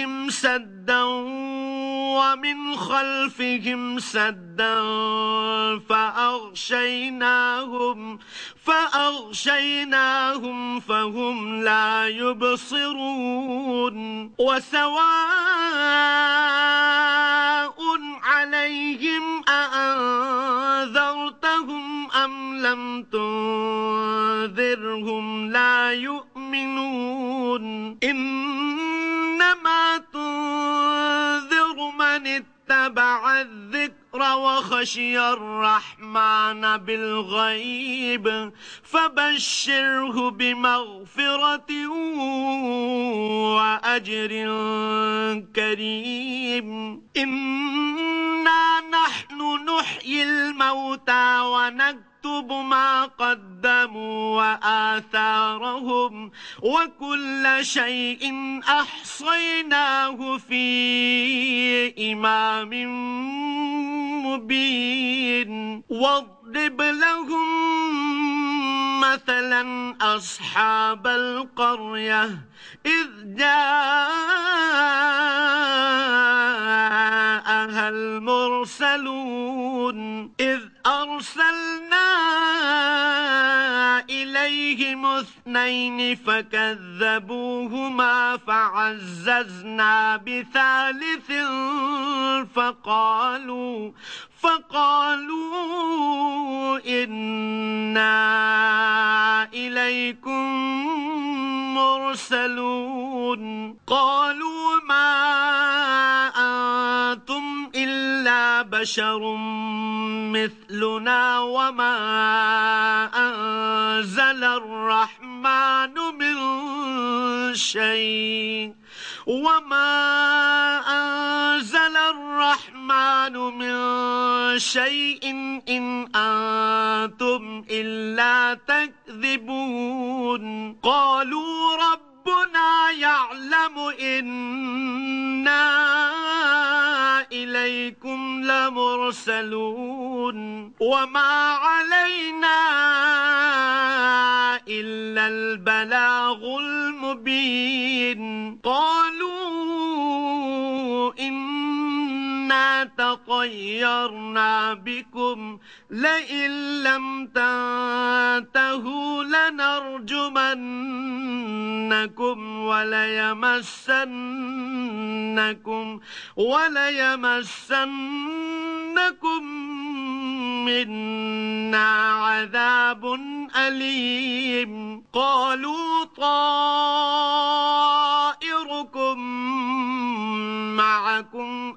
أيديهم سدا ومن خلفهم سدا فأغشيناهم فأغشيناهم فهم لا يبصرون وسواء عليهم أأنذرتهم أم لم تنذرهم لا يؤمنون من اتبع الذكر وخشي الرحمن بالغيب فبشره بمغفرة وأجر كريم. إنا نحن نحيي الموتى ونكتب نكتب ما قدموا وآثارهم وكل شيء أحصيناه في إمام مبين. واضرب لهم مثلا أصحاب القرية إذ جاءها المرسلون. إليهم اثنين فكذبوهما فعززنا بثالث فقالوا فقالوا إنا إليكم مرسلون. قالوا ما أنتم بشر مثلنا وما أنزل الرحمن من شيء وما أنزل الرحمن من شيء إن أنتم إلا تكذبون. قالوا ربنا يعلم إنا إليكم لمرسلون وما علينا إلا البلاغ المبين. قالوا تطيرنا بكم لئن لم تنتهوا لنرجمنكم وليمسنكم وليمسنكم منا عذاب أليم. قالوا طائركم معكم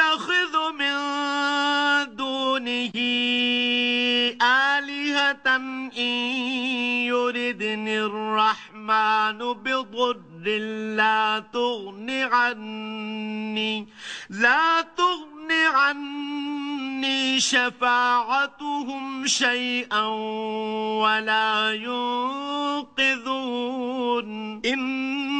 أتخذ من دونه آلهة إن يردني الرحمن بضر لا تغن عني لا تغن عني شفاعتهم شيئا ولا ينقذون. إن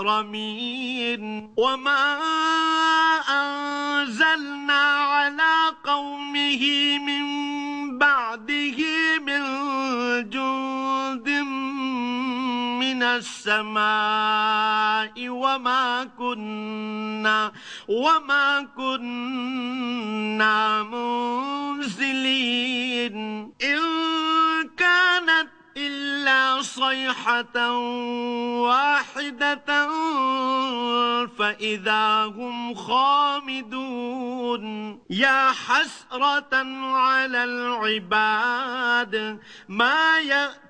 المكرمين وما أنزلنا على قومه من بعده من جند من السماء وما كنا وما كنا منزلين إن كانت إلا صيحة واحدة فإذا هم خامدون. يا حسرة على العباد ما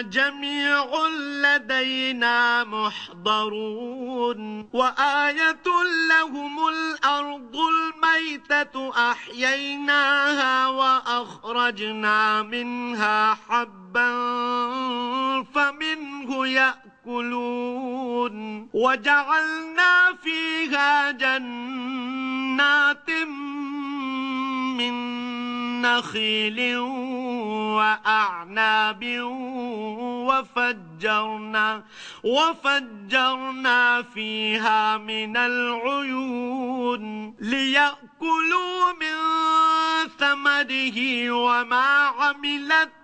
جميع لدينا محضرون. وآية لهم الأرض الميتة أحييناها وأخرجنا منها حبا فمنه يأكلون. وجعلنا فيها جنات من نخيل وأعناب وفجرنا وفجرنا فيها من العيون ليأكلوا من ثمره وما عملت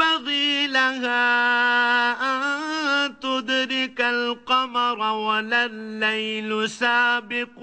ينبغي لها أن تدرك القمر ولا الليل سابق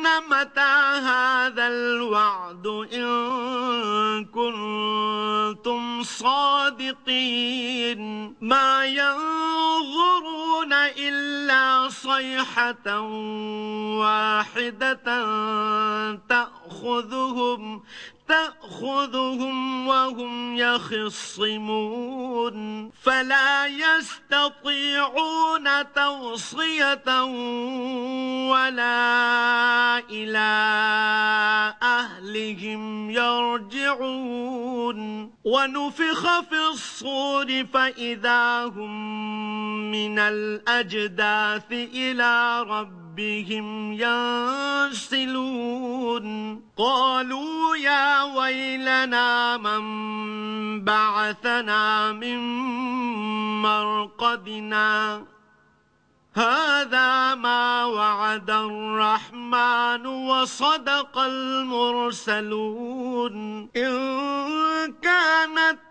متى هذا الوعد إن كنتم صادقين؟ ما ينظرون إلا صيحة واحدة تأخذهم تأخذهم وهم يخصمون فلا يستطيعون توصية ولا إلى أهلهم يرجعون. ونفخ في الصور فإذا هم من الأجداث إلى ربهم ينسلون. قالوا يا ويلنا من بعثنا من مرقدنا. هذا ما وعد الرحمن وصدق المرسلون. إن كانت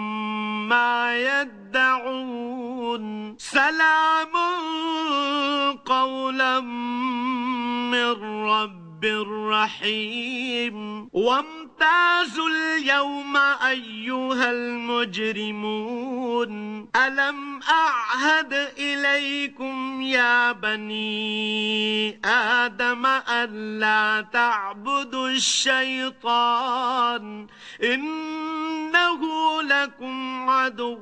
ما يدعون. سلام قولا من رب رحيم وامتازوا اليوم أيها المجرمون. ألم أعهد إليكم يا بني آدم ألا تعبدوا الشيطان؟ إنه لكم عدو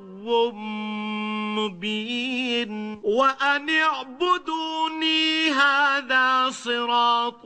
مبين وأن اعبدوني هذا صراط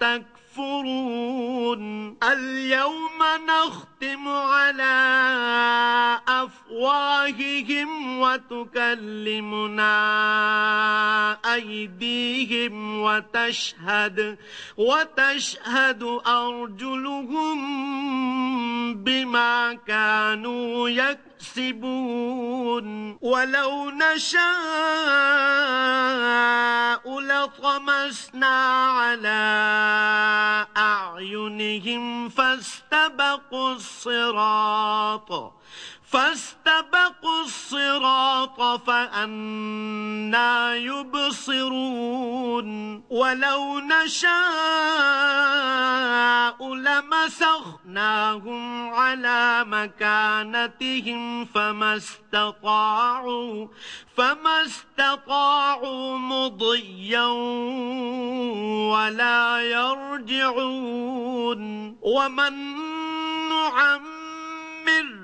تكفرون. اليوم نختم على أفواههم وتكلمنا أيديهم وتشهد وتشهد أرجلهم بما كانوا يكسبون ولو نشاء لطمسنا على أعينهم فاستبقوا الصراط فاستبقوا الصراط فأنا يبصرون. ولو نشاء لمسخناهم على مكانتهم فما استطاعوا فما استطاعوا مضيا ولا يرجعون. ومن نعمر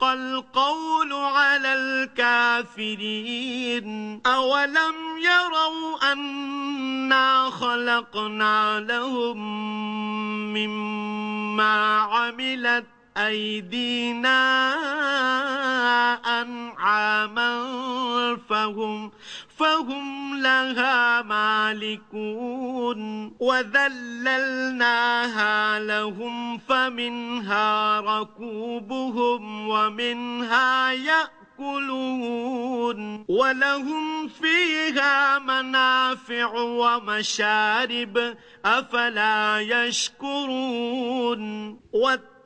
حق القول على الكافرين. أولم يروا أنا خلقنا لهم مما عملت أيدينا أنعاما فهم فهم لها مالكون وذللناها لهم فمنها ركوبهم ومنها يأكلون ولهم فيها منافع ومشارب أفلا يشكرون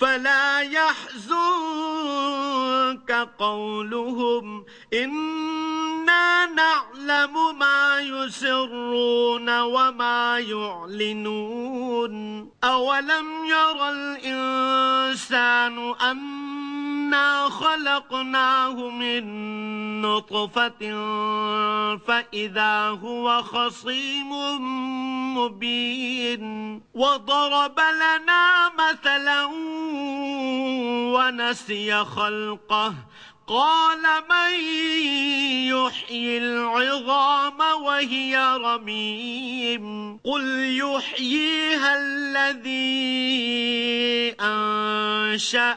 فلا يحزنك قولهم. إنا نعلم ما يسرون وما يعلنون. أولم يرى الإنسان أن خلقناه من نطفة فإذا هو خصيم مبين وضرب لنا مثلا ونسي خلقه قال من يحيي العظام وهي رميم؟ قل يحييها الذي أنشأها.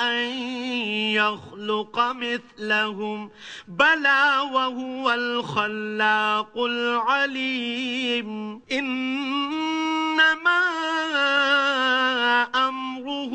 أن يخلق مثلهم بلى وهو الخلاق العليم إنما أمره